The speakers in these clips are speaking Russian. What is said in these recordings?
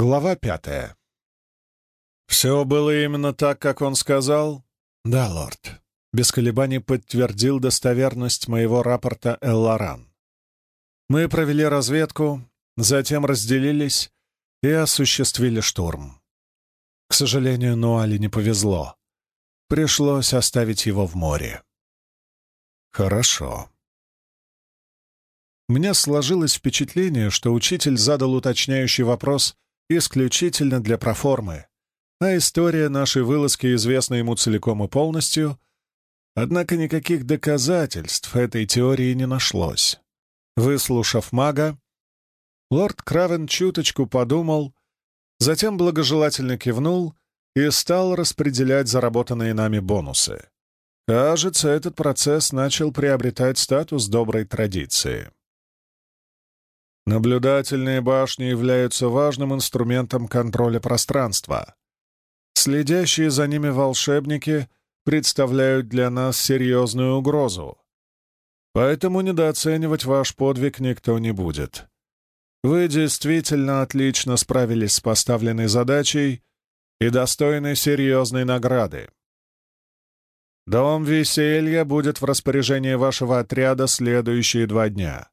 Глава пятая. «Все было именно так, как он сказал?» «Да, лорд», — без колебаний подтвердил достоверность моего рапорта Элларан. «Мы провели разведку, затем разделились и осуществили штурм. К сожалению, Нуали не повезло. Пришлось оставить его в море». «Хорошо», меня сложилось впечатление, что учитель задал уточняющий вопрос исключительно для проформы, а история нашей вылазки известна ему целиком и полностью, однако никаких доказательств этой теории не нашлось. Выслушав мага, лорд Кравен чуточку подумал, затем благожелательно кивнул и стал распределять заработанные нами бонусы. Кажется, этот процесс начал приобретать статус доброй традиции. Наблюдательные башни являются важным инструментом контроля пространства. Следящие за ними волшебники представляют для нас серьезную угрозу. Поэтому недооценивать ваш подвиг никто не будет. Вы действительно отлично справились с поставленной задачей и достойны серьезной награды. Дом веселья будет в распоряжении вашего отряда следующие два дня.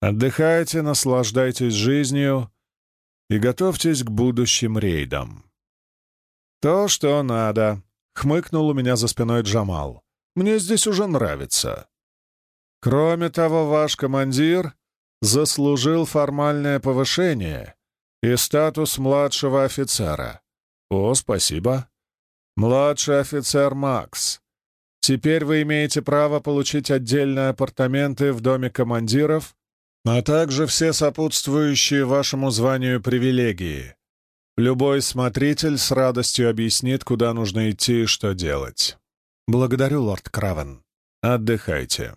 Отдыхайте, наслаждайтесь жизнью и готовьтесь к будущим рейдам. «То, что надо», — хмыкнул у меня за спиной Джамал. «Мне здесь уже нравится. Кроме того, ваш командир заслужил формальное повышение и статус младшего офицера. О, спасибо. Младший офицер Макс. Теперь вы имеете право получить отдельные апартаменты в доме командиров а также все сопутствующие вашему званию привилегии. Любой смотритель с радостью объяснит, куда нужно идти и что делать. Благодарю, лорд Кравен. Отдыхайте.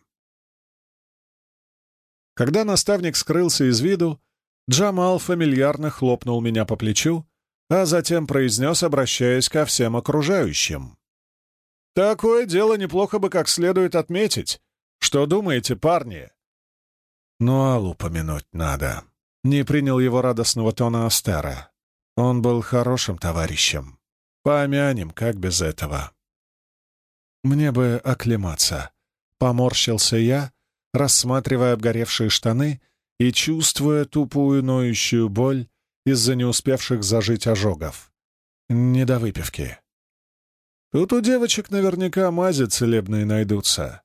Когда наставник скрылся из виду, Джамал фамильярно хлопнул меня по плечу, а затем произнес, обращаясь ко всем окружающим. «Такое дело неплохо бы как следует отметить. Что думаете, парни? Но Аллу помянуть надо. Не принял его радостного тона Астера. Он был хорошим товарищем. Помянем, как без этого. Мне бы оклематься. Поморщился я, рассматривая обгоревшие штаны и чувствуя тупую ноющую боль из-за не успевших зажить ожогов. Не до выпивки. Тут у девочек наверняка мази целебные найдутся.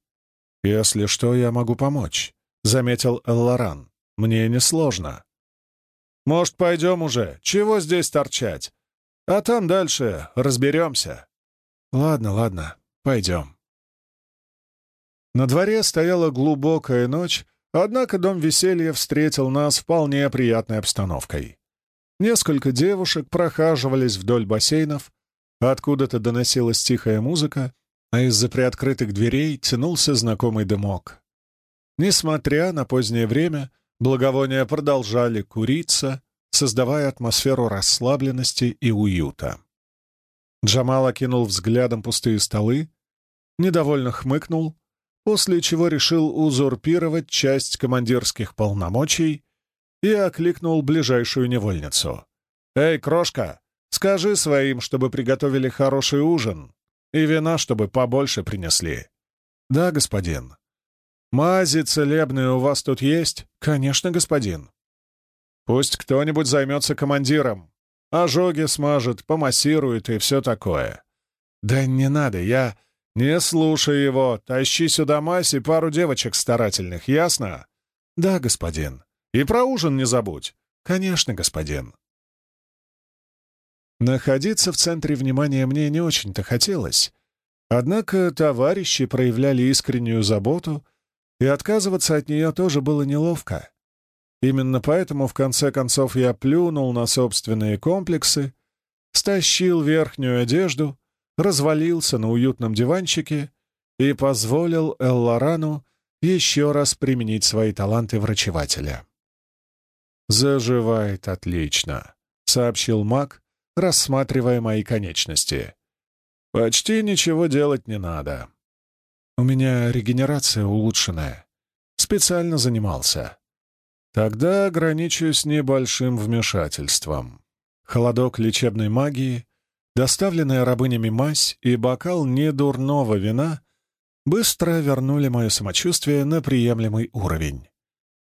Если что, я могу помочь заметил Эллоран. «Мне несложно». «Может, пойдем уже? Чего здесь торчать? А там дальше разберемся». «Ладно, ладно, пойдем». На дворе стояла глубокая ночь, однако дом веселья встретил нас вполне приятной обстановкой. Несколько девушек прохаживались вдоль бассейнов, откуда-то доносилась тихая музыка, а из-за приоткрытых дверей тянулся знакомый дымок. Несмотря на позднее время, благовония продолжали куриться, создавая атмосферу расслабленности и уюта. Джамал окинул взглядом пустые столы, недовольно хмыкнул, после чего решил узурпировать часть командирских полномочий и окликнул ближайшую невольницу. «Эй, крошка, скажи своим, чтобы приготовили хороший ужин и вина, чтобы побольше принесли». «Да, господин», «Мази целебные у вас тут есть?» «Конечно, господин». «Пусть кто-нибудь займется командиром. Ожоги смажет, помассирует и все такое». «Да не надо, я...» «Не слушай его. Тащи сюда мазь и пару девочек старательных, ясно?» «Да, господин». «И про ужин не забудь». «Конечно, господин». Находиться в центре внимания мне не очень-то хотелось. Однако товарищи проявляли искреннюю заботу — и отказываться от нее тоже было неловко. Именно поэтому, в конце концов, я плюнул на собственные комплексы, стащил верхнюю одежду, развалился на уютном диванчике и позволил Эллорану еще раз применить свои таланты врачевателя. «Заживает отлично», — сообщил маг, рассматривая мои конечности. «Почти ничего делать не надо. У меня регенерация улучшенная. Специально занимался. Тогда ограничусь небольшим вмешательством. холодок лечебной магии, доставленная рабынями мазь и бокал недурного вина быстро вернули мое самочувствие на приемлемый уровень.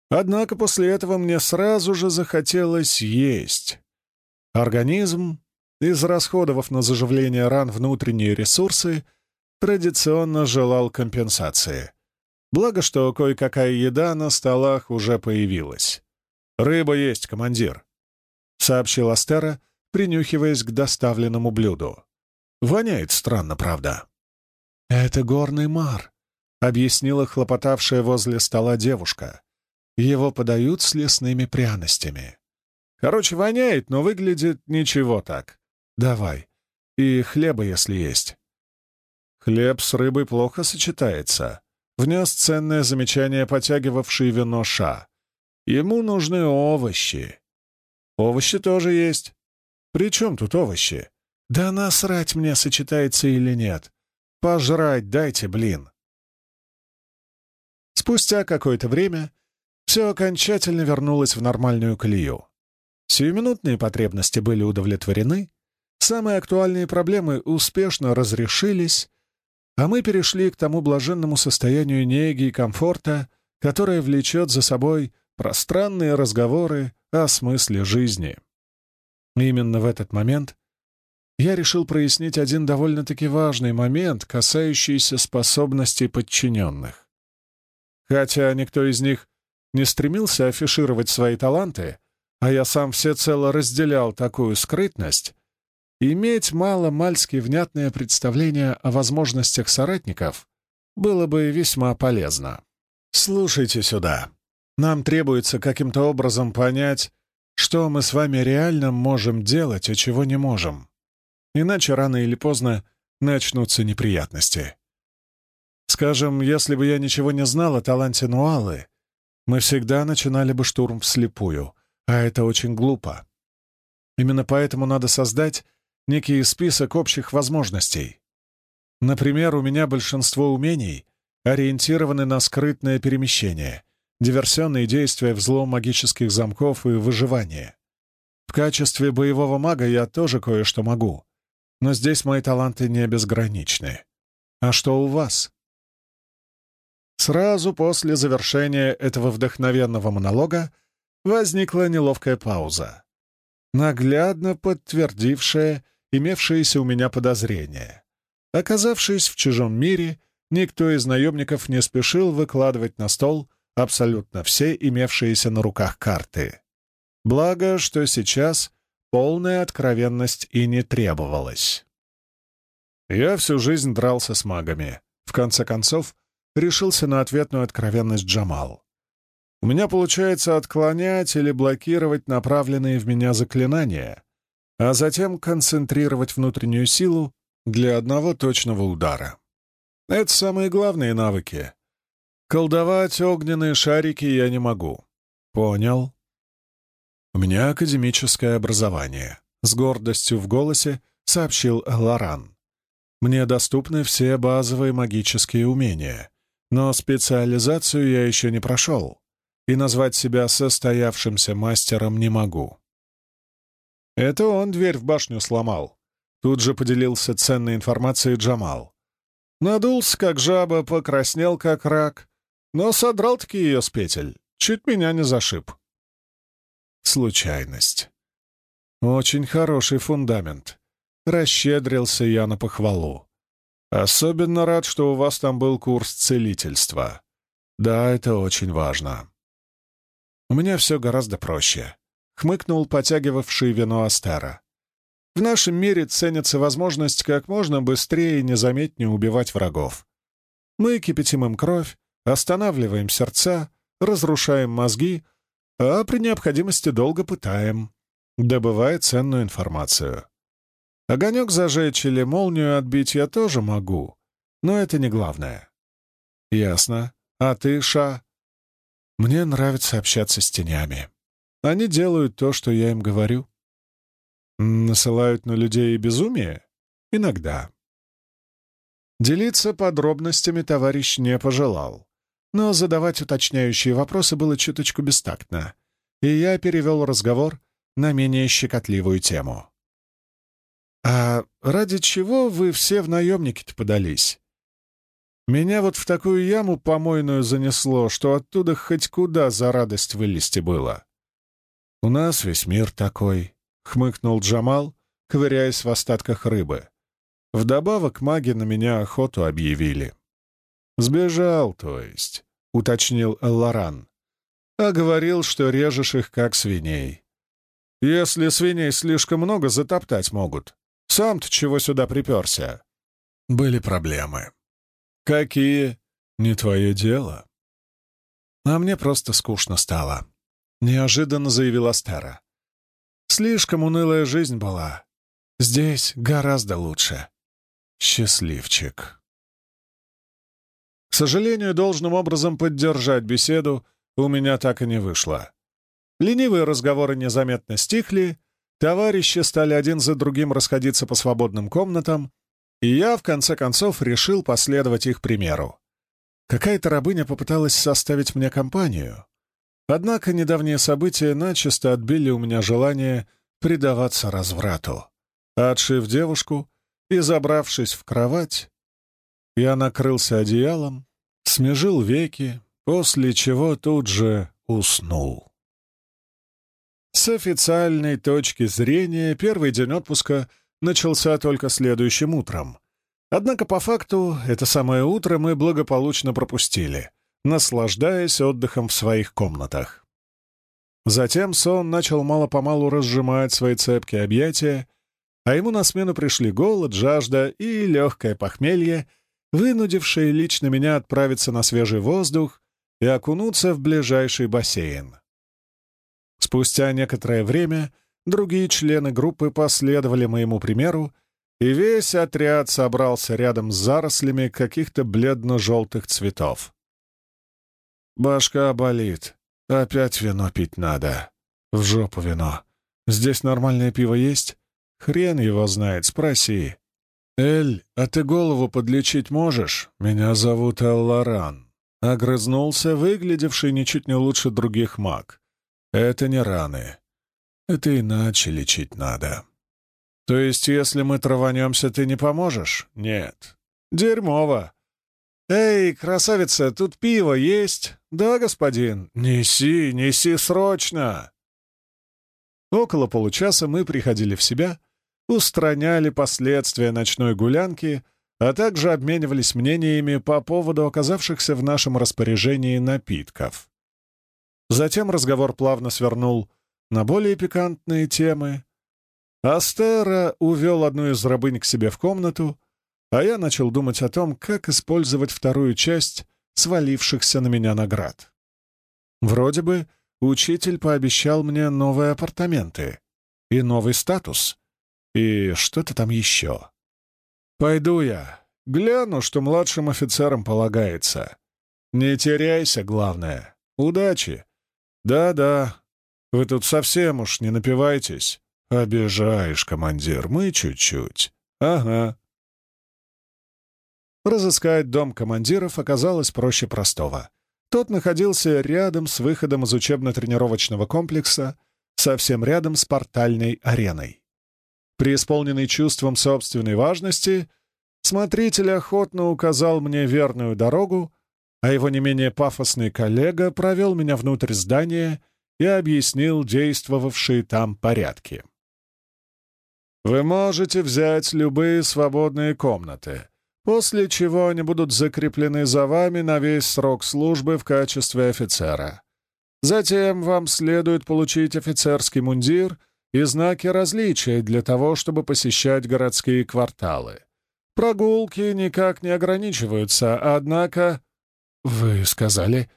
Однако после этого мне сразу же захотелось есть. Организм, израсходовав на заживление ран внутренние ресурсы, традиционно желал компенсации. Благо, что кое-какая еда на столах уже появилась. «Рыба есть, командир», — сообщил Астера, принюхиваясь к доставленному блюду. «Воняет странно, правда». «Это горный мар», — объяснила хлопотавшая возле стола девушка. «Его подают с лесными пряностями». «Короче, воняет, но выглядит ничего так. Давай. И хлеба, если есть». «Хлеб с рыбой плохо сочетается», — внес ценное замечание, потягивавший вино Ша. «Ему нужны овощи». «Овощи тоже есть». «При чем тут овощи?» «Да насрать мне, сочетается или нет. Пожрать дайте, блин». Спустя какое-то время все окончательно вернулось в нормальную колею. Сиюминутные потребности были удовлетворены, самые актуальные проблемы успешно разрешились, а мы перешли к тому блаженному состоянию неги и комфорта, которое влечет за собой пространные разговоры о смысле жизни. Именно в этот момент я решил прояснить один довольно-таки важный момент, касающийся способностей подчиненных. Хотя никто из них не стремился афишировать свои таланты, а я сам всецело разделял такую скрытность, Иметь мало-мальски внятное представление о возможностях соратников было бы весьма полезно. Слушайте сюда. Нам требуется каким-то образом понять, что мы с вами реально можем делать, а чего не можем. Иначе рано или поздно начнутся неприятности. Скажем, если бы я ничего не знал о таланте Нуалы, мы всегда начинали бы штурм вслепую, а это очень глупо. Именно поэтому надо создать некий список общих возможностей. Например, у меня большинство умений ориентированы на скрытное перемещение, диверсионные действия, взлом магических замков и выживание. В качестве боевого мага я тоже кое-что могу, но здесь мои таланты не безграничны. А что у вас? Сразу после завершения этого вдохновенного монолога возникла неловкая пауза, наглядно подтвердившая имевшиеся у меня подозрения. Оказавшись в чужом мире, никто из наемников не спешил выкладывать на стол абсолютно все имевшиеся на руках карты. Благо, что сейчас полная откровенность и не требовалась. Я всю жизнь дрался с магами. В конце концов, решился на ответную откровенность Джамал. У меня получается отклонять или блокировать направленные в меня заклинания, а затем концентрировать внутреннюю силу для одного точного удара. Это самые главные навыки. Колдовать огненные шарики я не могу. Понял. У меня академическое образование. С гордостью в голосе сообщил Лоран. Мне доступны все базовые магические умения, но специализацию я еще не прошел, и назвать себя состоявшимся мастером не могу. Это он дверь в башню сломал. Тут же поделился ценной информацией Джамал. Надулся, как жаба, покраснел, как рак, но содрал-таки ее с петель. Чуть меня не зашиб. Случайность. Очень хороший фундамент. Расщедрился я на похвалу. Особенно рад, что у вас там был курс целительства. Да, это очень важно. У меня все гораздо проще хмыкнул потягивавший вино Астера. В нашем мире ценится возможность как можно быстрее и незаметнее убивать врагов. Мы кипятим им кровь, останавливаем сердца, разрушаем мозги, а при необходимости долго пытаем, добывая ценную информацию. Огонек зажечь или молнию отбить я тоже могу, но это не главное. Ясно. А ты, Ша? Мне нравится общаться с тенями. Они делают то, что я им говорю. Насылают на людей безумие? Иногда. Делиться подробностями товарищ не пожелал, но задавать уточняющие вопросы было чуточку бестактно, и я перевел разговор на менее щекотливую тему. «А ради чего вы все в наемники-то подались? Меня вот в такую яму помойную занесло, что оттуда хоть куда за радость вылезти было. У нас весь мир такой», — хмыкнул Джамал, ковыряясь в остатках рыбы. Вдобавок маги на меня охоту объявили. «Сбежал, то есть», — уточнил Элларан. «А говорил, что режешь их, как свиней. Если свиней слишком много, затоптать могут. Сам-то чего сюда приперся?» Были проблемы. «Какие? Не твое дело». «А мне просто скучно стало», — неожиданно заявила Стара. «Слишком унылая жизнь была. Здесь гораздо лучше». Счастливчик. К сожалению, должным образом поддержать беседу у меня так и не вышло. Ленивые разговоры незаметно стихли, товарищи стали один за другим расходиться по свободным комнатам, и я, в конце концов, решил последовать их примеру. Какая-то рабыня попыталась составить мне компанию, однако недавние события начисто отбили у меня желание предаваться разврату. Отшив девушку, и, забравшись в кровать, я накрылся одеялом, смежил веки, после чего тут же уснул. С официальной точки зрения первый день отпуска начался только следующим утром. Однако по факту это самое утро мы благополучно пропустили, наслаждаясь отдыхом в своих комнатах. Затем сон начал мало-помалу разжимать свои цепкие объятия, а ему на смену пришли голод, жажда и легкое похмелье, вынудившие лично меня отправиться на свежий воздух и окунуться в ближайший бассейн. Спустя некоторое время другие члены группы последовали моему примеру, и весь отряд собрался рядом с зарослями каких-то бледно-желтых цветов. «Башка болит. Опять вино пить надо. В жопу вино. Здесь нормальное пиво есть?» Хрен его знает, спроси. «Эль, а ты голову подлечить можешь? Меня зовут Элларан». Огрызнулся, выглядевший ничуть не лучше других маг. «Это не раны. Это иначе лечить надо». «То есть, если мы траванемся, ты не поможешь?» «Нет». «Дерьмово». «Эй, красавица, тут пиво есть?» «Да, господин». «Неси, неси срочно!» Около получаса мы приходили в себя — устраняли последствия ночной гулянки, а также обменивались мнениями по поводу оказавшихся в нашем распоряжении напитков. Затем разговор плавно свернул на более пикантные темы. Астера увел одну из рабынь к себе в комнату, а я начал думать о том, как использовать вторую часть свалившихся на меня наград. Вроде бы учитель пообещал мне новые апартаменты и новый статус, и что-то там еще. Пойду я, гляну, что младшим офицерам полагается. Не теряйся, главное. Удачи. Да-да, вы тут совсем уж не напивайтесь. Обижаешь, командир, мы чуть-чуть. Ага. Разыскать дом командиров оказалось проще простого. Тот находился рядом с выходом из учебно-тренировочного комплекса, совсем рядом с портальной ареной. Преисполненный чувством собственной важности, смотритель охотно указал мне верную дорогу, а его не менее пафосный коллега провел меня внутрь здания и объяснил действовавшие там порядки. «Вы можете взять любые свободные комнаты, после чего они будут закреплены за вами на весь срок службы в качестве офицера. Затем вам следует получить офицерский мундир — и знаки различия для того, чтобы посещать городские кварталы. Прогулки никак не ограничиваются, однако... Вы сказали,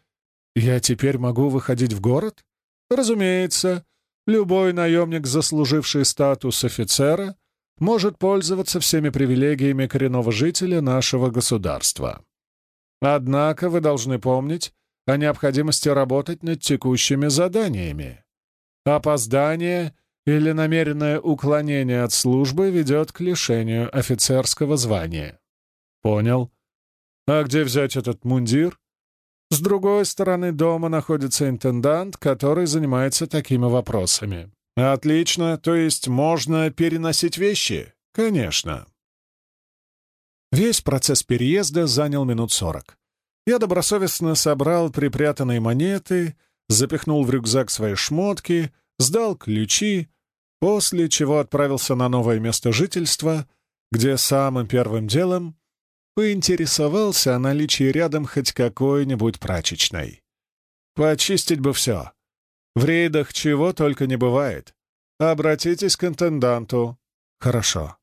я теперь могу выходить в город? Разумеется, любой наемник, заслуживший статус офицера, может пользоваться всеми привилегиями коренного жителя нашего государства. Однако вы должны помнить о необходимости работать над текущими заданиями. Опоздание или намеренное уклонение от службы ведет к лишению офицерского звания. Понял. А где взять этот мундир? С другой стороны дома находится интендант, который занимается такими вопросами. «Отлично, то есть можно переносить вещи?» «Конечно». Весь процесс переезда занял минут сорок. Я добросовестно собрал припрятанные монеты, запихнул в рюкзак свои шмотки, сдал ключи, после чего отправился на новое место жительства, где самым первым делом поинтересовался о наличии рядом хоть какой-нибудь прачечной. Почистить бы все. В рейдах чего только не бывает. Обратитесь к интенданту. Хорошо.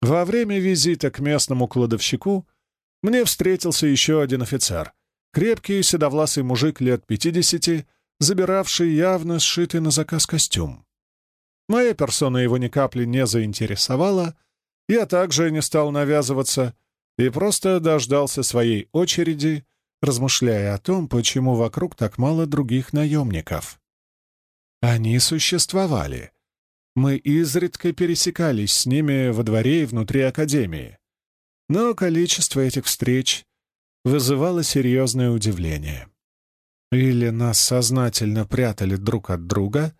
Во время визита к местному кладовщику мне встретился еще один офицер. Крепкий, седовласый мужик лет пятидесяти, забиравший явно сшитый на заказ костюм. Моя персона его ни капли не заинтересовала, я также не стал навязываться и просто дождался своей очереди, размышляя о том, почему вокруг так мало других наемников. Они существовали. Мы изредка пересекались с ними во дворе и внутри Академии. Но количество этих встреч вызывало серьезное удивление. Или нас сознательно прятали друг от друга,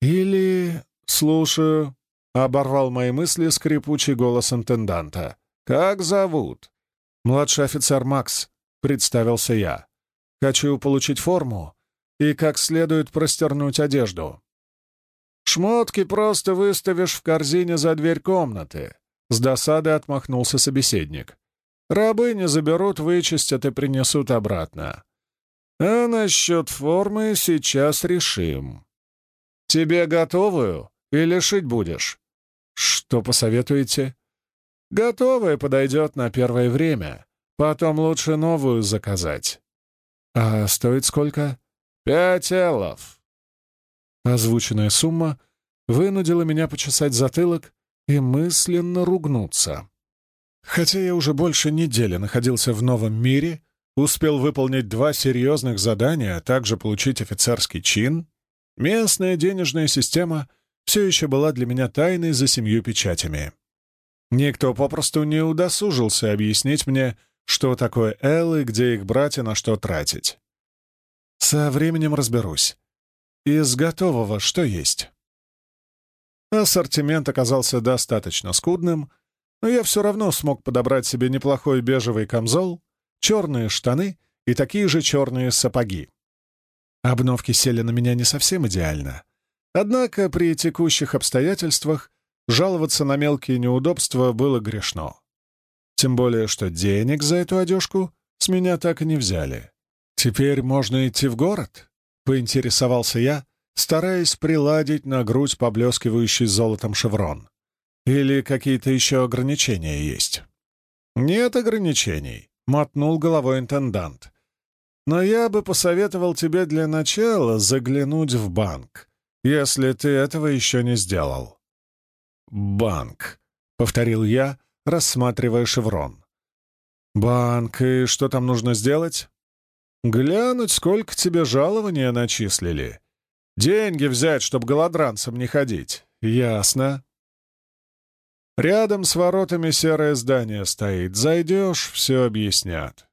или... «Слушаю», — оборвал мои мысли скрипучий голос интенданта. «Как зовут?» «Младший офицер Макс», — представился я. «Хочу получить форму и как следует простернуть одежду». «Шмотки просто выставишь в корзине за дверь комнаты», — с досадой отмахнулся собеседник. «Рабы не заберут, вычистят и принесут обратно. А насчет формы сейчас решим. Тебе готовую или шить будешь?» «Что посоветуете?» «Готовая подойдет на первое время. Потом лучше новую заказать. А стоит сколько? Пять эллов. Озвученная сумма вынудила меня почесать затылок и мысленно ругнуться. Хотя я уже больше недели находился в новом мире, успел выполнить два серьезных задания, а также получить офицерский чин, местная денежная система все еще была для меня тайной за семью печатями. Никто попросту не удосужился объяснить мне, что такое эллы, где их брать и на что тратить. Со временем разберусь. Из готового что есть? Ассортимент оказался достаточно скудным, но я все равно смог подобрать себе неплохой бежевый камзол, черные штаны и такие же черные сапоги. Обновки сели на меня не совсем идеально. Однако при текущих обстоятельствах жаловаться на мелкие неудобства было грешно. Тем более, что денег за эту одежку с меня так и не взяли. «Теперь можно идти в город?» — поинтересовался я, стараясь приладить на грудь поблескивающий золотом шеврон. «Или какие-то еще ограничения есть?» «Нет ограничений», — мотнул головой интендант. «Но я бы посоветовал тебе для начала заглянуть в банк, если ты этого еще не сделал». «Банк», — повторил я, — рассматривая шеврон. «Банк, и что там нужно сделать?» «Глянуть, сколько тебе жалования начислили. Деньги взять, чтоб голодранцам не ходить. Ясно?» Рядом с воротами серое здание стоит. Зайдешь — все объяснят.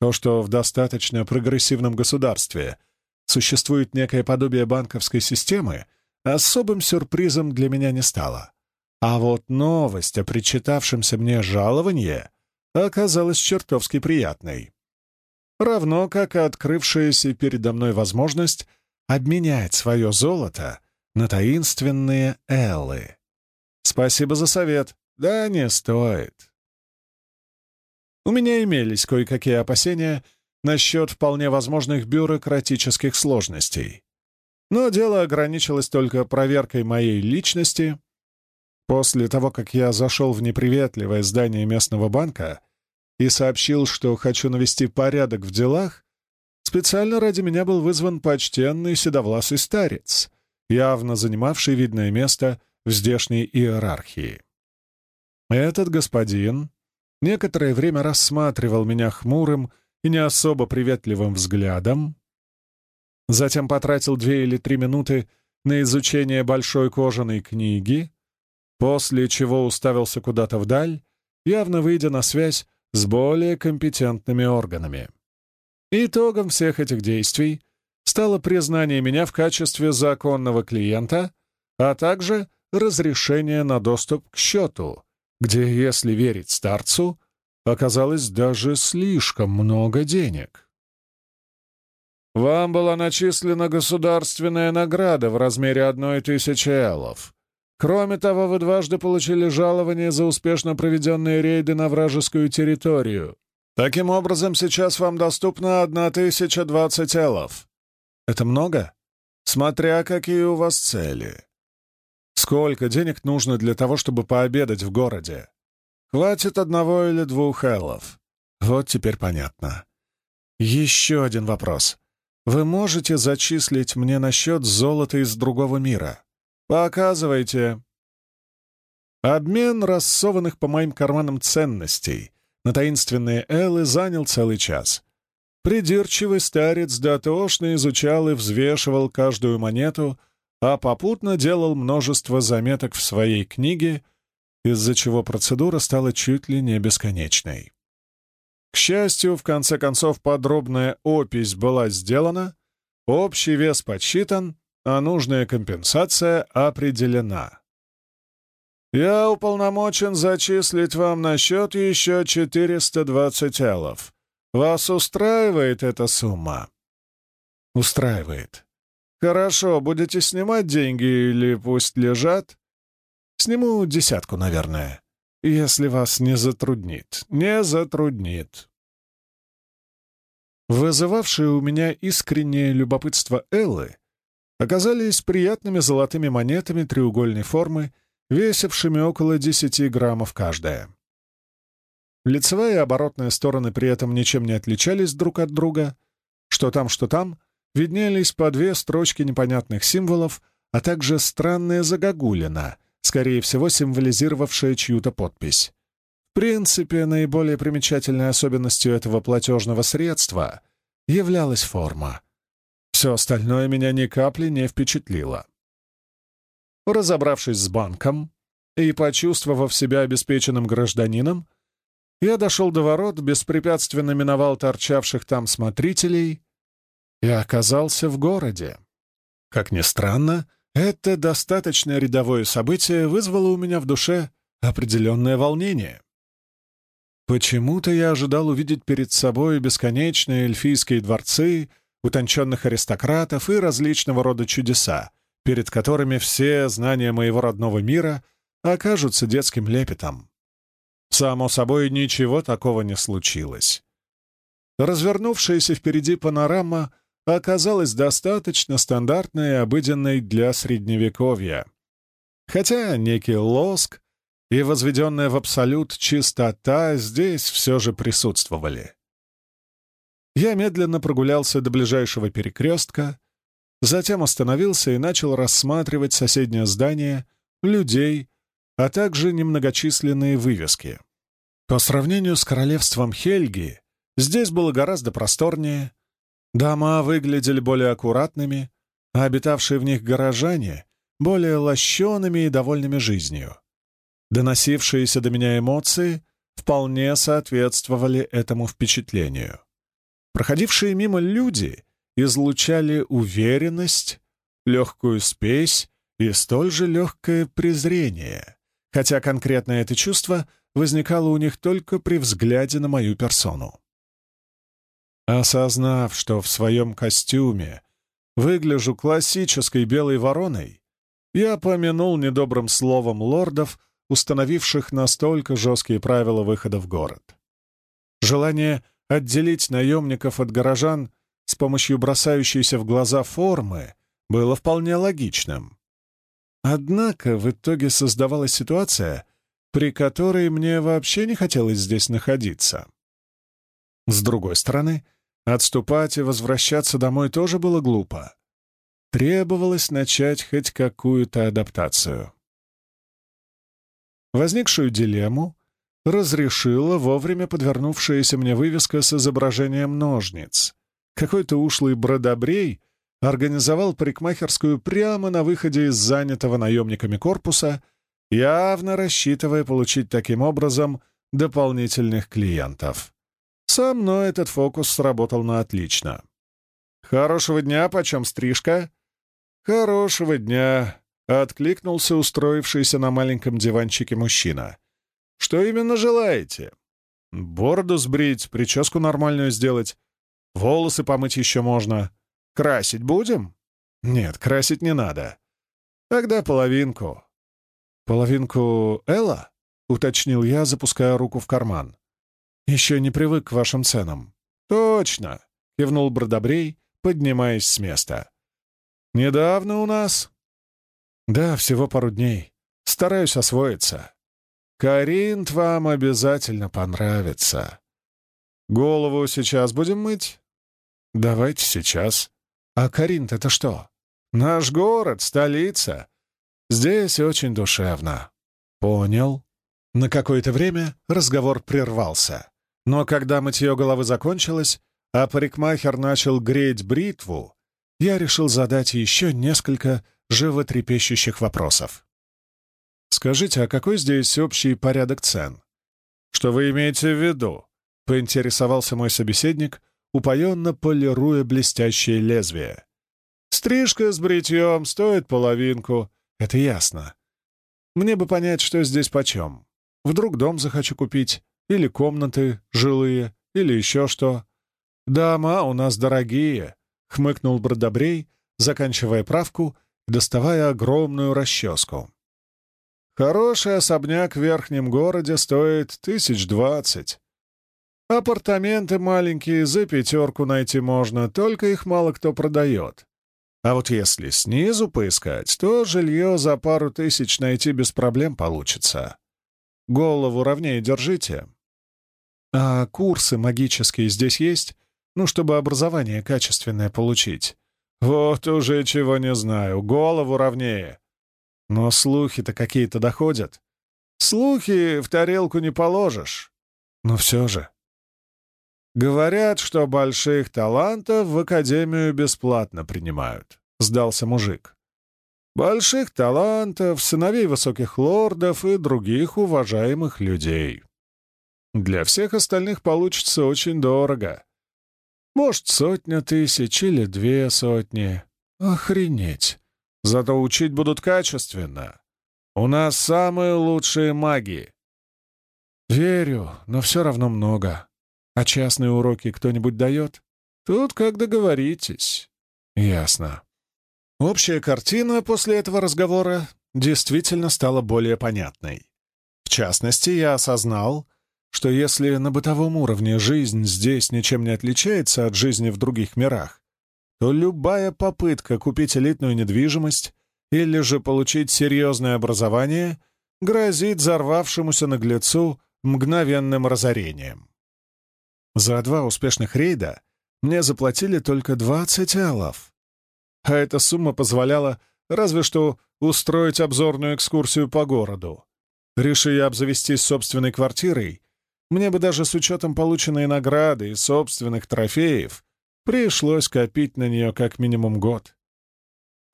То, что в достаточно прогрессивном государстве существует некое подобие банковской системы, особым сюрпризом для меня не стало. А вот новость о причитавшемся мне жаловании оказалась чертовски приятной. Равно как и открывшаяся передо мной возможность обменять свое золото на таинственные эллы. Спасибо за совет. Да не стоит. У меня имелись кое-какие опасения насчет вполне возможных бюрократических сложностей. Но дело ограничилось только проверкой моей личности — После того, как я зашел в неприветливое здание местного банка и сообщил, что хочу навести порядок в делах, специально ради меня был вызван почтенный седовласый старец, явно занимавший видное место в здешней иерархии. Этот господин некоторое время рассматривал меня хмурым и не особо приветливым взглядом, затем потратил две или три минуты на изучение большой кожаной книги, после чего уставился куда-то вдаль, явно выйдя на связь с более компетентными органами. Итогом всех этих действий стало признание меня в качестве законного клиента, а также разрешение на доступ к счету, где, если верить старцу, оказалось даже слишком много денег. Вам была начислена государственная награда в размере одной тысячи эллов. Кроме того, вы дважды получили жалование за успешно проведенные рейды на вражескую территорию. Таким образом, сейчас вам доступно 1020 эллов. Это много? Смотря какие у вас цели. Сколько денег нужно для того, чтобы пообедать в городе? Хватит одного или двух эллов. Вот теперь понятно. Еще один вопрос. Вы можете зачислить мне на счет золото из другого мира? Показывайте. Обмен рассованных по моим карманам ценностей на таинственные эллы занял целый час. Придирчивый старец дотошно изучал и взвешивал каждую монету, а попутно делал множество заметок в своей книге, из-за чего процедура стала чуть ли не бесконечной. К счастью, в конце концов подробная опись была сделана, общий вес подсчитан, а нужная компенсация определена. «Я уполномочен зачислить вам на счет еще 420 элов. Вас устраивает эта сумма?» «Устраивает. Хорошо, будете снимать деньги или пусть лежат?» «Сниму десятку, наверное, если вас не затруднит. Не затруднит». Вызывавшие у меня искреннее любопытство Эллы оказались приятными золотыми монетами треугольной формы, весившими около 10 граммов каждая. Лицевая и оборотная стороны при этом ничем не отличались друг от друга. Что там, что там, виднелись по две строчки непонятных символов, а также странная загогулина, скорее всего, символизировавшая чью-то подпись. В принципе, наиболее примечательной особенностью этого платежного средства являлась форма. Все остальное меня ни капли не впечатлило. Разобравшись с банком и почувствовав себя обеспеченным гражданином, я дошел до ворот, беспрепятственно миновал торчавших там смотрителей и оказался в городе. Как ни странно, это достаточно рядовое событие вызвало у меня в душе определенное волнение. Почему-то я ожидал увидеть перед собой бесконечные эльфийские дворцы, утонченных аристократов и различного рода чудеса, перед которыми все знания моего родного мира окажутся детским лепетом. Само собой, ничего такого не случилось. Развернувшаяся впереди панорама оказалась достаточно стандартной и обыденной для Средневековья. Хотя некий лоск и возведенная в абсолют чистота здесь все же присутствовали. Я медленно прогулялся до ближайшего перекрестка, затем остановился и начал рассматривать соседнее здание, людей а также немногочисленные вывески. По сравнению с королевством Хельги, здесь было гораздо просторнее, дома выглядели более аккуратными, а обитавшие в них горожане — более лощеными и довольными жизнью. Доносившиеся до меня эмоции вполне соответствовали этому впечатлению. Проходившие мимо люди излучали уверенность, легкую спесь и столь же легкое презрение хотя конкретно это чувство возникало у них только при взгляде на мою персону. Осознав, что в своем костюме выгляжу классической белой вороной, я помянул недобрым словом лордов, установивших настолько жесткие правила выхода в город. Желание отделить наемников от горожан с помощью бросающейся в глаза формы было вполне логичным. Однако в итоге создавалась ситуация, при которой мне вообще не хотелось здесь находиться. С другой стороны, отступать и возвращаться домой тоже было глупо. Требовалось начать хоть какую-то адаптацию. Возникшую дилемму разрешила вовремя подвернувшаяся мне вывеска с изображением ножниц. Какой-то ушлый бродобрей — организовал парикмахерскую прямо на выходе из занятого наемниками корпуса, явно рассчитывая получить таким образом дополнительных клиентов. Со мной этот фокус сработал на отлично. «Хорошего дня, почем стрижка?» «Хорошего дня», — откликнулся устроившийся на маленьком диванчике мужчина. «Что именно желаете?» «Бороду сбрить, прическу нормальную сделать, волосы помыть еще можно. Красить будем?» «Нет, красить не надо. Тогда половинку». «Половинку Элла?» — уточнил я, запуская руку в карман. «Еще не привык к вашим ценам». «Точно!» — кивнул Бродобрей, поднимаясь с места. «Недавно у нас?» «Да, всего пару дней. Стараюсь освоиться. Каринт вам обязательно понравится. Голову сейчас будем мыть?» «Давайте сейчас. А Каринт — это что?» «Наш город, столица. Здесь очень душевно». «Понял». На какое-то время разговор прервался. Но когда мытье головы закончилось, а парикмахер начал греть бритву, я решил задать еще несколько животрепещущих вопросов. «Скажите, а какой здесь общий порядок цен?» «Что вы имеете в виду?» — поинтересовался мой собеседник, упоенно полируя блестящее лезвие. «Стрижка с бритьем стоит половинку, это ясно. Мне бы понять, что здесь почем. Вдруг дом захочу купить, или комнаты жилые, или еще что. Дома у нас дорогие», — хмыкнул Бродобрей, заканчивая правку доставая огромную расческу. «Хороший особняк в верхнем городе стоит тысяч двадцать. Апартаменты маленькие за пятерку найти можно, только их мало кто продает. А вот если снизу поискать, то жилье за пару тысяч найти без проблем получится. Голову ровнее держите. А курсы магические здесь есть? Ну, чтобы образование качественное получить. Вот уже чего не знаю, голову ровнее. Но слухи-то какие-то доходят. Слухи в тарелку не положишь. Но все же. Говорят, что больших талантов в академию бесплатно принимают, — сдался мужик. Больших талантов, сыновей высоких лордов и других уважаемых людей. Для всех остальных получится очень дорого. Может, сотня тысяч или две сотни. Охренеть. Зато учить будут качественно. У нас самые лучшие маги. Верю, но все равно много. А частные уроки кто-нибудь дает? Тут как договоритесь. Ясно. Общая картина после этого разговора действительно стала более понятной. В частности, я осознал, что если на бытовом уровне жизнь здесь ничем не отличается от жизни в других мирах, то любая попытка купить элитную недвижимость или же получить серьезное образование грозит взорвавшемуся наглецу мгновенным разорением. За два успешных рейда мне заплатили только 20 аллов, а эта сумма позволяла разве что устроить обзорную экскурсию по городу. Реши я обзавестись собственной квартирой, мне бы даже с учетом полученной награды и собственных трофеев пришлось копить на нее как минимум год.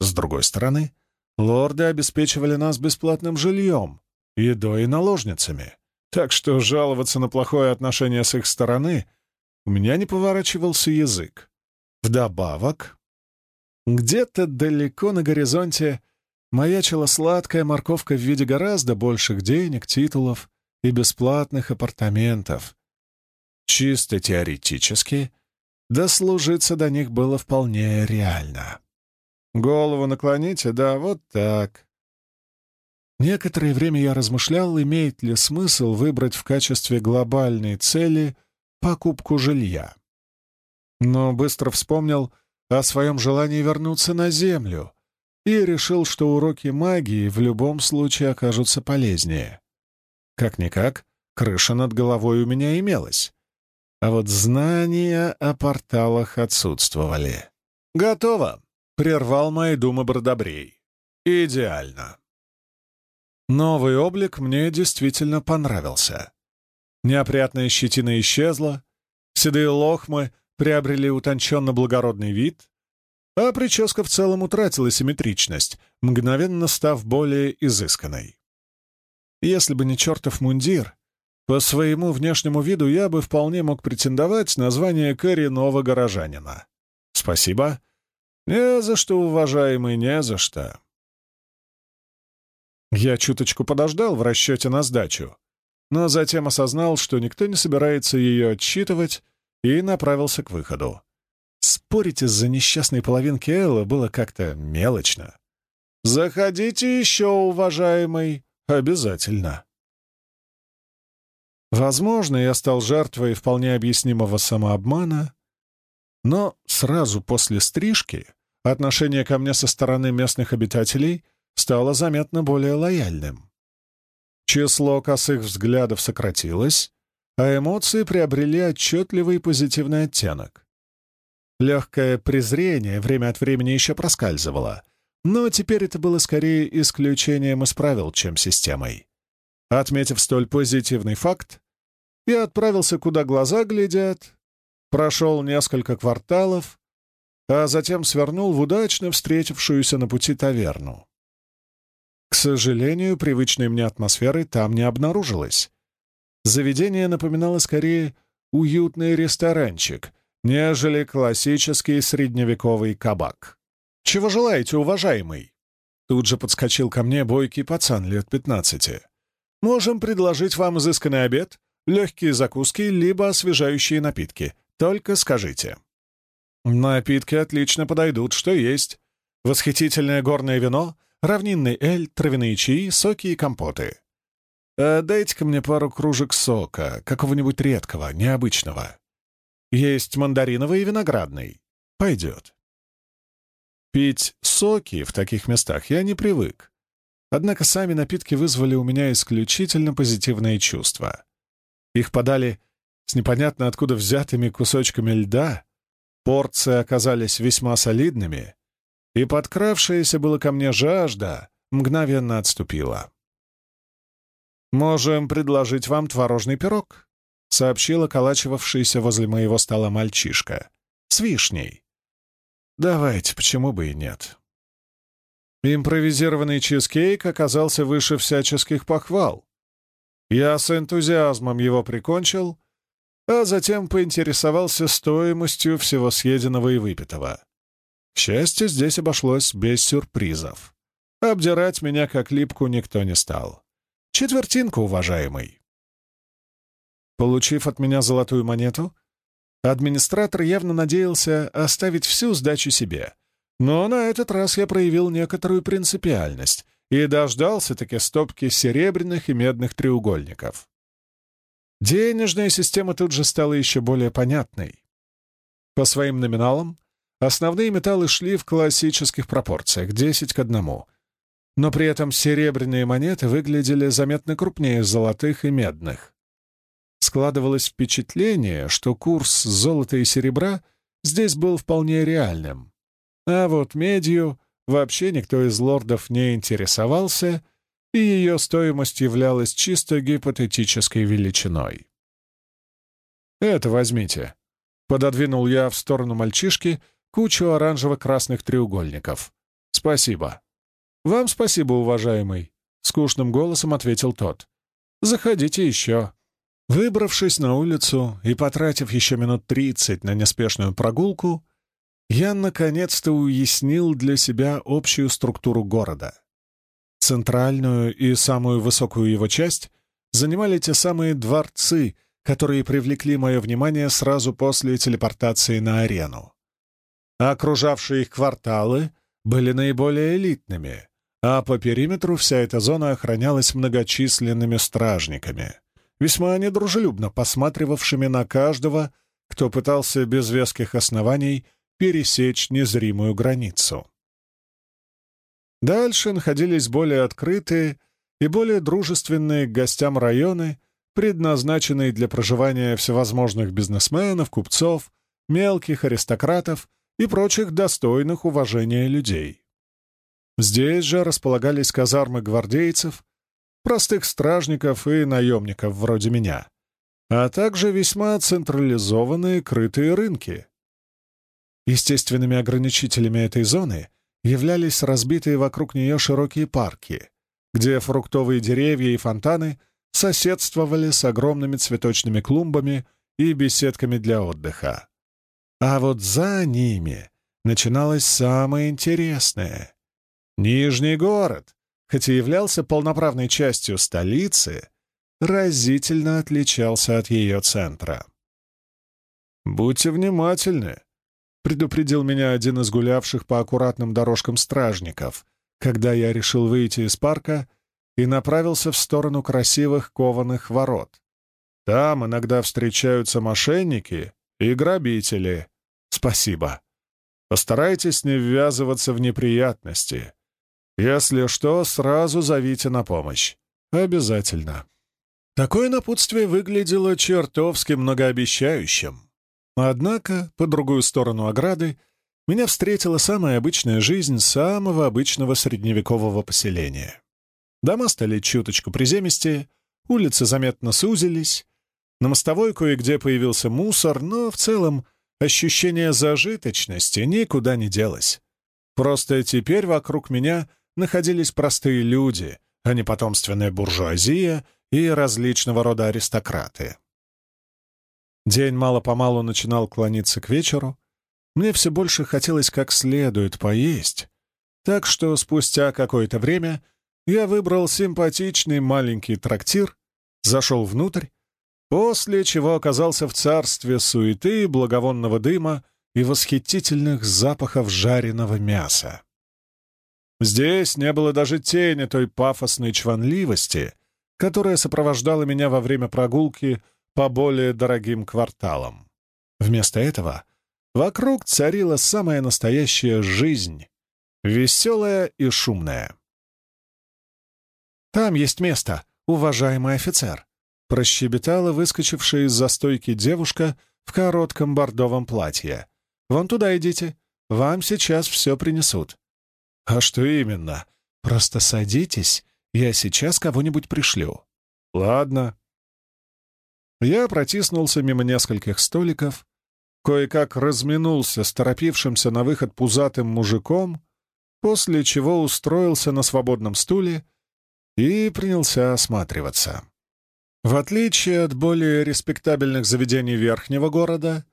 С другой стороны, лорды обеспечивали нас бесплатным жильем, едой и наложницами, так что жаловаться на плохое отношение с их стороны у меня не поворачивался язык. Вдобавок, где-то далеко на горизонте маячила сладкая морковка в виде гораздо больших денег, титулов и бесплатных апартаментов. Чисто теоретически дослужиться до них было вполне реально. Голову наклоните, да, вот так. Некоторое время я размышлял, имеет ли смысл выбрать в качестве глобальной цели покупку жилья. Но быстро вспомнил о своем желании вернуться на Землю и решил, что уроки магии в любом случае окажутся полезнее. Как-никак, крыша над головой у меня имелась. А вот знания о порталах отсутствовали. «Готово!» — прервал мои думы Бродобрей. «Идеально!» Новый облик мне действительно понравился. Неопрятная щетина исчезла, седые лохмы приобрели утонченно благородный вид, а прическа в целом утратила симметричность, мгновенно став более изысканной. Если бы не чертов мундир, по своему внешнему виду я бы вполне мог претендовать на звание коренного горожанина. «Спасибо». «Не за что, уважаемый, не за что». Я чуточку подождал в расчете на сдачу, но затем осознал, что никто не собирается ее отчитывать, и направился к выходу. Спорить из-за несчастной половинки Элла было как-то мелочно. «Заходите еще, уважаемый!» «Обязательно!» Возможно, я стал жертвой вполне объяснимого самообмана, но сразу после стрижки отношение ко мне со стороны местных обитателей стало заметно более лояльным. Число косых взглядов сократилось, а эмоции приобрели отчетливый позитивный оттенок. Легкое презрение время от времени еще проскальзывало, но теперь это было скорее исключением из правил, чем системой. Отметив столь позитивный факт, я отправился, куда глаза глядят, прошел несколько кварталов, а затем свернул в удачно встретившуюся на пути таверну. К сожалению, привычной мне атмосферы там не обнаружилось. Заведение напоминало скорее уютный ресторанчик, нежели классический средневековый кабак. «Чего желаете, уважаемый?» Тут же подскочил ко мне бойкий пацан лет пятнадцати. «Можем предложить вам изысканный обед, легкие закуски, либо освежающие напитки. Только скажите». «Напитки отлично подойдут, что есть. Восхитительное горное вино, равнинный эль, травяные чаи, соки и компоты. Э, дайте-ка мне пару кружек сока, какого-нибудь редкого, необычного. Есть мандариновый и виноградный. Пойдет». Пить соки в таких местах я не привык. Однако сами напитки вызвали у меня исключительно позитивные чувства. Их подали с непонятно откуда взятыми кусочками льда, порции оказались весьма солидными, и подкравшаяся было ко мне жажда мгновенно отступила. «Можем предложить вам творожный пирог», — сообщил околачивавшийся возле моего стола мальчишка. «С вишней». «Давайте, почему бы и нет?» Импровизированный чизкейк оказался выше всяческих похвал. Я с энтузиазмом его прикончил, а затем поинтересовался стоимостью всего съеденного и выпитого. К счастью, здесь обошлось без сюрпризов. Обдирать меня как липку никто не стал. Четвертинка, уважаемый. Получив от меня золотую монету, администратор явно надеялся оставить всю сдачу себе. Но на этот раз я проявил некоторую принципиальность и дождался-таки стопки серебряных и медных треугольников. Денежная система тут же стала еще более понятной. По своим номиналам основные металлы шли в классических пропорциях — 10 к 1, но при этом серебряные монеты выглядели заметно крупнее золотых и медных. Складывалось впечатление, что курс золота и серебра здесь был вполне реальным. А вот медью вообще никто из лордов не интересовался, и ее стоимость являлась чисто гипотетической величиной. «Это возьмите», — пододвинул я в сторону мальчишки кучу оранжево-красных треугольников. «Спасибо». «Вам спасибо, уважаемый», — скучным голосом ответил тот. «Заходите еще». Выбравшись на улицу и потратив еще минут тридцать на неспешную прогулку, я наконец-то уяснил для себя общую структуру города. Центральную и самую высокую его часть занимали те самые дворцы, которые привлекли мое внимание сразу после телепортации на арену. окружавшие их кварталы были наиболее элитными, а по периметру вся эта зона охранялась многочисленными стражниками, весьма недружелюбно посматривавшими на каждого, кто пытался без веских оснований пересечь незримую границу. Дальше находились более открытые и более дружественные к гостям районы, предназначенные для проживания всевозможных бизнесменов, купцов, мелких аристократов и прочих достойных уважения людей. Здесь же располагались казармы гвардейцев, простых стражников и наемников вроде меня, а также весьма централизованные крытые рынки, Естественными ограничителями этой зоны являлись разбитые вокруг нее широкие парки, где фруктовые деревья и фонтаны соседствовали с огромными цветочными клумбами и беседками для отдыха. А вот за ними начиналось самое интересное. Нижний город, хотя являлся полноправной частью столицы, разительно отличался от ее центра. «Будьте внимательны», — предупредил меня один из гулявших по аккуратным дорожкам стражников, когда я решил выйти из парка и направился в сторону красивых кованых ворот. Там иногда встречаются мошенники и грабители. Спасибо. Постарайтесь не ввязываться в неприятности. Если что, сразу зовите на помощь. Обязательно. Такое напутствие выглядело чертовски многообещающим. Однако, по другую сторону ограды, меня встретила самая обычная жизнь самого обычного средневекового поселения. Дома стали чуточку приземистее, улицы заметно сузились, на мостовой кое-где появился мусор, но в целом ощущение зажиточности никуда не делось. Просто теперь вокруг меня находились простые люди, а не потомственная буржуазия и различного рода аристократы. День мало-помалу начинал клониться к вечеру. Мне все больше хотелось как следует поесть, так что спустя какое-то время я выбрал симпатичный маленький трактир, зашел внутрь, после чего оказался в царстве суеты, благовонного дыма и восхитительных запахов жареного мяса. Здесь не было даже тени той пафосной чванливости, которая сопровождала меня во время прогулки по более дорогим кварталам. Вместо этого вокруг царила самая настоящая жизнь, веселая и шумная. «Там есть место, уважаемый офицер», — прощебетала выскочившая из застойки девушка в коротком бордовом платье. «Вон туда идите, вам сейчас все принесут». «А что именно?» «Просто садитесь, я сейчас кого-нибудь пришлю». «Ладно». Я протиснулся мимо нескольких столиков, кое-как разминулся с торопившимся на выход пузатым мужиком, после чего устроился на свободном стуле и принялся осматриваться. В отличие от более респектабельных заведений верхнего города,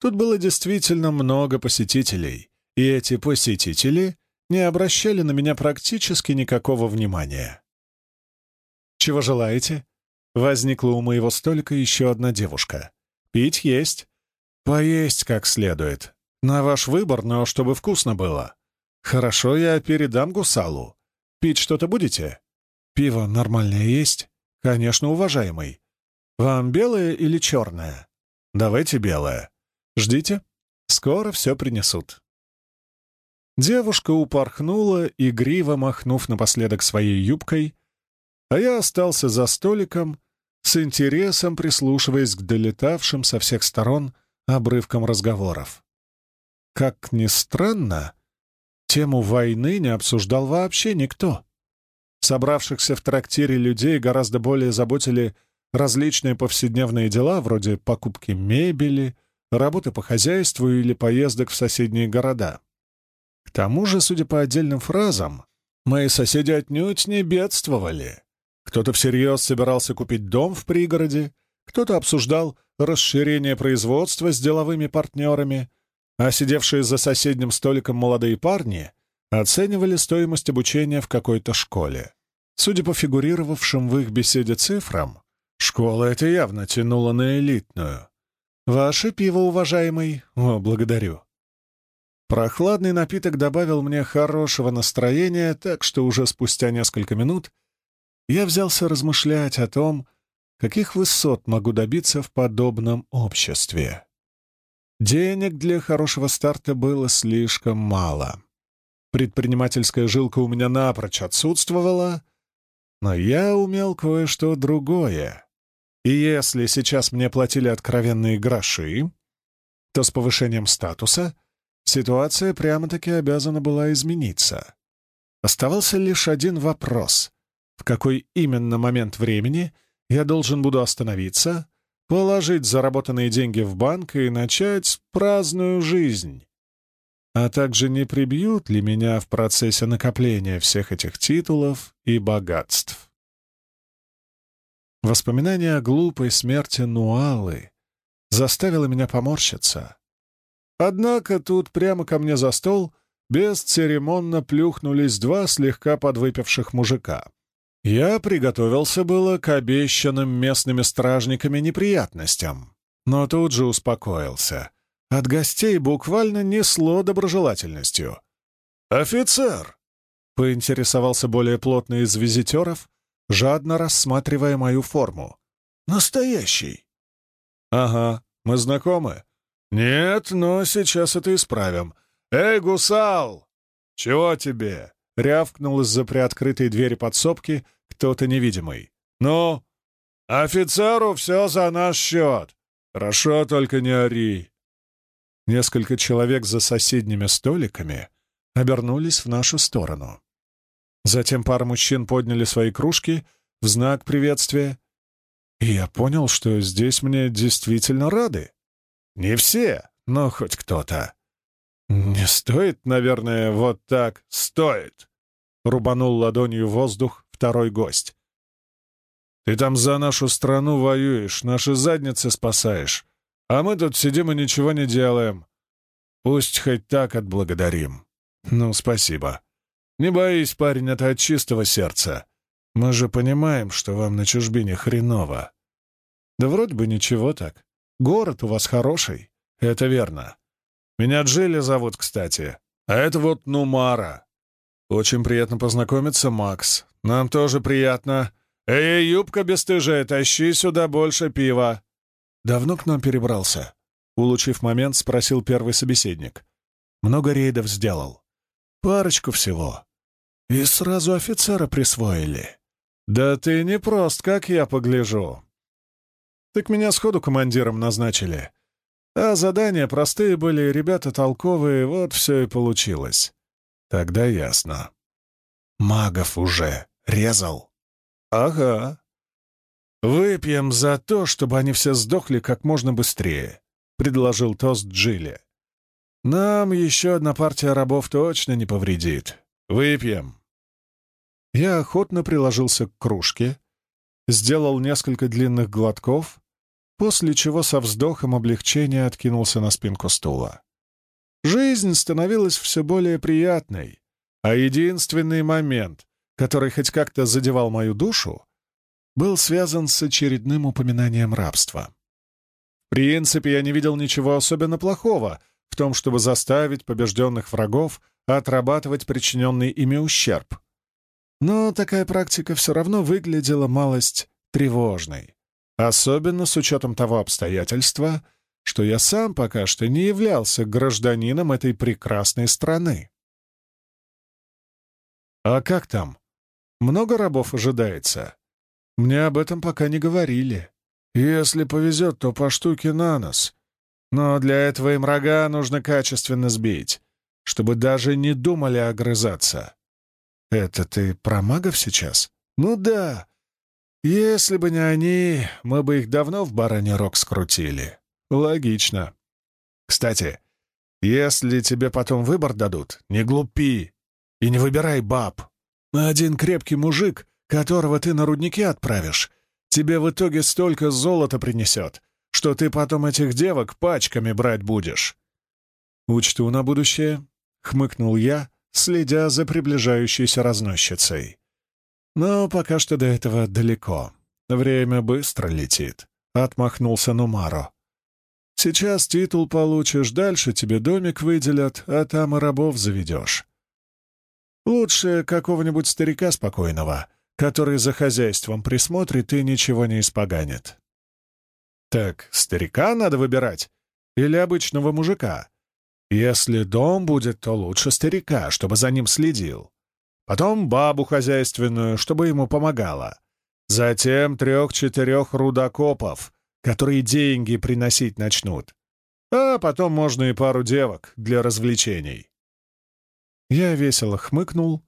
тут было действительно много посетителей, и эти посетители не обращали на меня практически никакого внимания. «Чего желаете?» Возникла у моего столика еще одна девушка. «Пить есть?» «Поесть как следует. На ваш выбор, но чтобы вкусно было. Хорошо, я передам гусалу. Пить что-то будете?» «Пиво нормальное есть?» «Конечно, уважаемый. Вам белое или черное?» «Давайте белое. Ждите. Скоро все принесут». Девушка упорхнула, игриво махнув напоследок своей юбкой, а я остался за столиком, с интересом прислушиваясь к долетавшим со всех сторон обрывкам разговоров. Как ни странно, тему войны не обсуждал вообще никто. Собравшихся в трактире людей гораздо более заботили различные повседневные дела, вроде покупки мебели, работы по хозяйству или поездок в соседние города. Тому же, судя по отдельным фразам, мои соседи отнюдь не бедствовали. Кто-то всерьез собирался купить дом в пригороде, кто-то обсуждал расширение производства с деловыми партнерами, а сидевшие за соседним столиком молодые парни оценивали стоимость обучения в какой-то школе. Судя по фигурировавшим в их беседе цифрам, школа это явно тянула на элитную. «Ваше пиво, уважаемый?» «О, благодарю». Прохладный напиток добавил мне хорошего настроения, так что уже спустя несколько минут я взялся размышлять о том, каких высот могу добиться в подобном обществе. Денег для хорошего старта было слишком мало. Предпринимательская жилка у меня напрочь отсутствовала, но я умел кое-что другое. И если сейчас мне платили откровенные гроши, то с повышением статуса ситуация прямо-таки обязана была измениться. Оставался лишь один вопрос. В какой именно момент времени я должен буду остановиться, положить заработанные деньги в банк и начать праздную жизнь? а также не прибьют ли меня в процессе накопления всех этих титулов и богатств. Воспоминание о глупой смерти Нуалы заставило меня поморщиться. Однако тут прямо ко мне за стол бесцеремонно плюхнулись два слегка подвыпивших мужика. Я приготовился было к обещанным местными стражниками неприятностям, но тут же успокоился. От гостей буквально несло доброжелательностью. «Офицер!» — поинтересовался более плотный из визитеров, жадно рассматривая мою форму. «Настоящий!» «Ага, мы знакомы?» «Нет, но сейчас это исправим. Эй, гусал! Чего тебе?» — рявкнул из-за приоткрытой двери подсобки кто-то невидимый. «Ну, офицеру все за наш счет. Хорошо, только не ори». Несколько человек за соседними столиками обернулись в нашу сторону. Затем пара мужчин подняли свои кружки в знак приветствия, и я понял, что здесь мне действительно рады. Не все, но хоть кто-то. «Не стоит, наверное, вот так. Стоит!» — рубанул ладонью воздух второй гость. «Ты там за нашу страну воюешь, наши задницы спасаешь, а мы тут сидим и ничего не делаем. Пусть хоть так отблагодарим. Ну, спасибо. Не боись, парень, это от чистого сердца. Мы же понимаем, что вам на чужбине хреново. Да вроде бы ничего так. Город у вас хороший, это верно. Меня Джилли зовут, кстати. А это вот Нумара. Очень приятно познакомиться, Макс. Нам тоже приятно. Эй, юбка бесстыжая, тащи сюда больше пива. Давно к нам перебрался? Улучив момент, спросил первый собеседник. Много рейдов сделал. Парочку всего. И сразу офицера присвоили. Да ты не прост, как я погляжу. Так меня сходу командиром назначили. А задания простые были, ребята толковые, вот все и получилось. Тогда ясно. Магов уже резал? Ага. Выпьем за то, чтобы они все сдохли как можно быстрее, предложил тост Джилли. Нам еще одна партия рабов точно не повредит. Выпьем. Я охотно приложился к кружке, сделал несколько длинных глотков, после чего со вздохом облегчения откинулся на спинку стула. Жизнь становилась все более приятной, а единственный момент, который хоть как-то задевал мою душу, был связан с очередным упоминанием рабства. В принципе, я не видел ничего особенно плохого в том, чтобы заставить побежденных врагов отрабатывать причиненный ими ущерб. Но такая практика все равно выглядела малость тревожной, особенно с учетом того обстоятельства, что я сам пока что не являлся гражданином этой прекрасной страны. «А как там? Много рабов ожидается?» «Мне об этом пока не говорили. Если повезет, то по штуке на нос. Но для этого им рога нужно качественно сбить, чтобы даже не думали огрызаться. «Это ты про магов сейчас?» «Ну да. Если бы не они, мы бы их давно в бараний рог скрутили». «Логично. Кстати, если тебе потом выбор дадут, не глупи и не выбирай баб. Один крепкий мужик, которого ты на рудники отправишь, тебе в итоге столько золота принесет, что ты потом этих девок пачками брать будешь». «Учту на будущее», — хмыкнул я, следя за приближающейся разносчицей. «Но пока что до этого далеко. Время быстро летит», — отмахнулся Нумаро. «Сейчас титул получишь, дальше тебе домик выделят, а там и рабов заведешь. Лучше какого-нибудь старика спокойного, который за хозяйством присмотрит и ничего не испоганит». «Так старика надо выбирать? Или обычного мужика?» Если дом будет, то лучше старика, чтобы за ним следил. Потом бабу хозяйственную, чтобы ему помогала. Затем трех-четырех рудокопов, которые деньги приносить начнут. А потом можно и пару девок для развлечений. Я весело хмыкнул,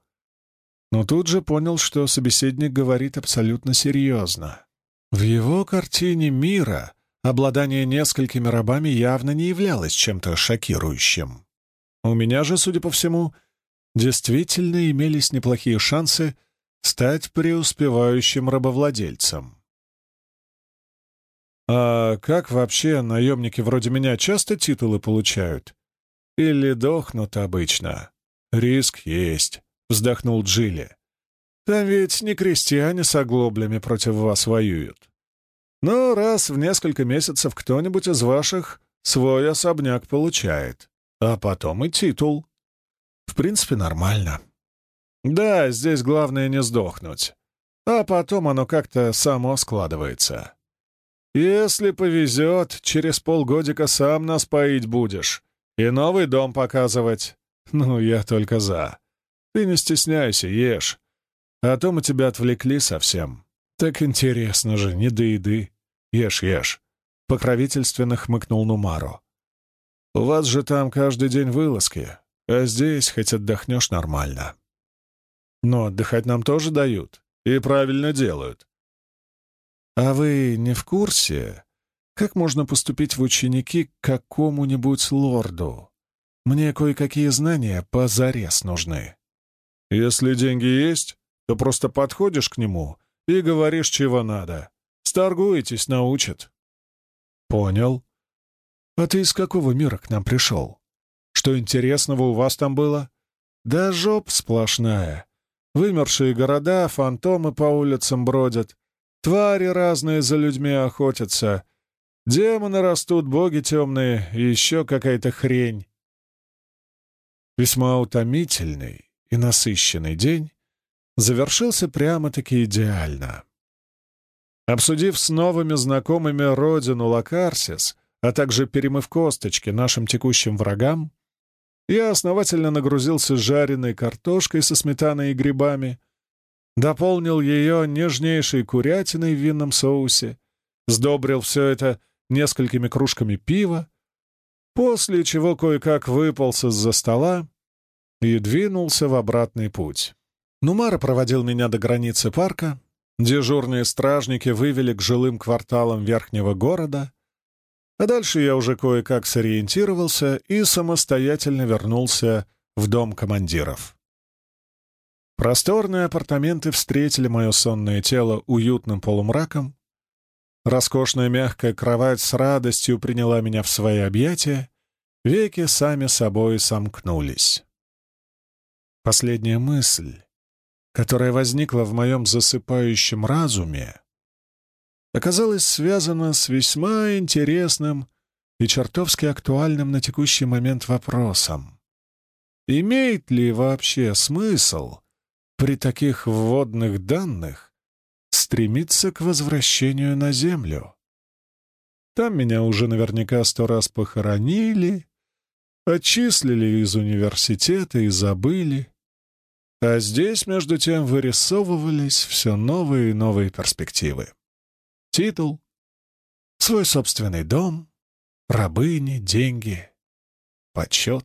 но тут же понял, что собеседник говорит абсолютно серьезно. В его картине мира обладание несколькими рабами явно не являлось чем-то шокирующим. У меня же, судя по всему, действительно имелись неплохие шансы стать преуспевающим рабовладельцем. «А как вообще наемники вроде меня часто титулы получают?» или дохнут обычно. Риск есть, вздохнул Джилли. Там ведь не крестьяне с оглоблями против вас воюют. Но раз в несколько месяцев кто-нибудь из ваших свой особняк получает, а потом и титул. В принципе, нормально. Да, здесь главное не сдохнуть, а потом оно как-то само складывается. Если повезет, через полгодика сам нас поить будешь и новый дом показывать. Ну, я только за. Ты не стесняйся, ешь. А то мы тебя отвлекли совсем. Так интересно же, не до еды. Ешь, ешь. Покровительственно хмыкнул Нумару. У вас же там каждый день вылазки, а здесь хоть отдохнешь нормально. Но отдыхать нам тоже дают. И правильно делают. А вы не в курсе, как можно поступить в ученики к какому-нибудь лорду? Мне кое-какие знания позарез нужны. Если деньги есть, то просто подходишь к нему и говоришь, чего надо. Сторгуетесь, научат. Понял. А ты из какого мира к нам пришел? Что интересного у вас там было? Да жоп сплошная. Вымершие города, фантомы по улицам бродят, твари разные за людьми охотятся, демоны растут, боги темные и еще какая-то хрень. Весьма утомительный и насыщенный день завершился прямо-таки идеально. Обсудив с новыми знакомыми родину Лакарсис, а также перемыв косточки нашим текущим врагам, я основательно нагрузился жареной картошкой со сметаной и грибами, дополнил ее нежнейшей курятиной в винном соусе, сдобрил все это несколькими кружками пива, после чего кое-как выполз из-за стола и двинулся в обратный путь. Нумара проводил меня до границы парка, дежурные стражники вывели к жилым кварталам верхнего города — а дальше я уже кое-как сориентировался и самостоятельно вернулся в дом командиров. Просторные апартаменты встретили мое сонное тело уютным полумраком. Роскошная мягкая кровать с радостью приняла меня в свои объятия, веки сами собой сомкнулись. Последняя мысль, которая возникла в моем засыпающем разуме, оказалось связано с весьма интересным и чертовски актуальным на текущий момент вопросом. Имеет ли вообще смысл при таких вводных данных стремиться к возвращению на Землю? Там меня уже наверняка сто раз похоронили, отчислили из университета и забыли. А здесь, между тем, вырисовывались все новые и новые перспективы титул, свой собственный дом, рабыни, деньги, почет.